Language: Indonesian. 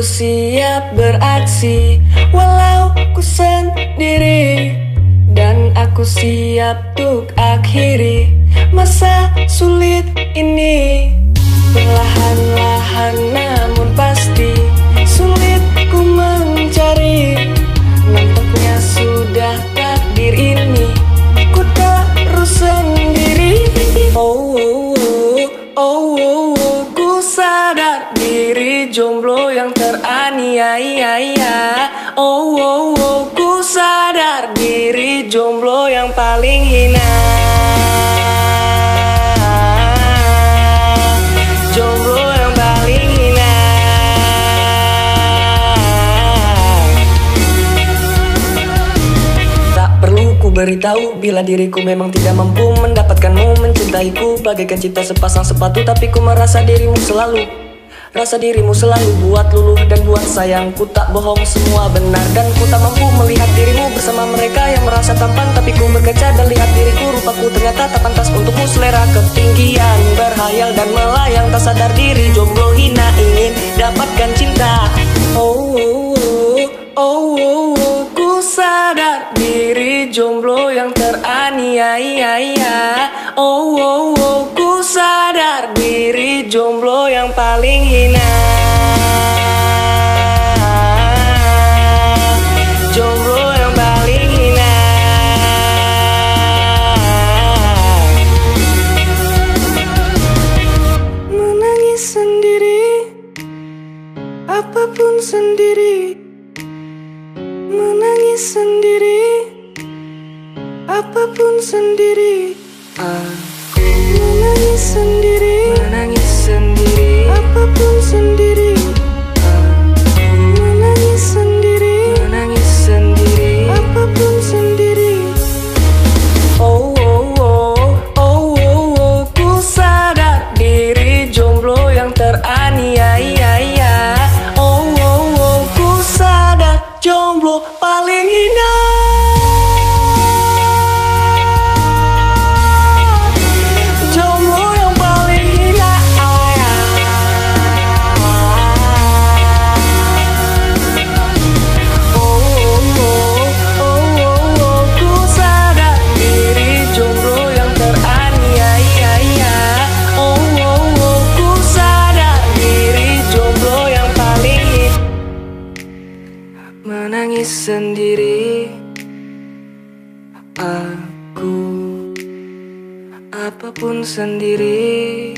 siap beraksi Walau ku sendiri. Dan aku siap untuk akhiri Masa sulit ini. Perlahan-lahan jomblo yang teraniaya. Oh, oh, oh, ku sadar diri jomblo yang paling hina. Jomblo yang paling hina. Tak perlu ku beritahu bila diriku memang tidak mampu mendapatkanmu. Mencintaiku bagaikan cinta sepasang sepatu tapi ku merasa dirimu selalu Rasa dirimu selalu buat luluh dan buat sayangku tak bohong semua benar Dan ku tak mampu melihat dirimu bersama mereka yang merasa tampan. Tapi ku berkaca dan lihat diriku rupaku ternyata tak pantas untukmu Selera. Ketinggian berhayal dan melayang. Tak sadar diri jomblo hina ingin dapatkan cinta. Oh, oh, oh, oh, oh, oh. ku sadar diri jomblo yang teraniaya. Oh, oh, paling hina. Menangis sendiri Apa pun sendiri. Menangis sendiri Apa pun sendiri. Aku sendiri. Aku Apa pun sendiri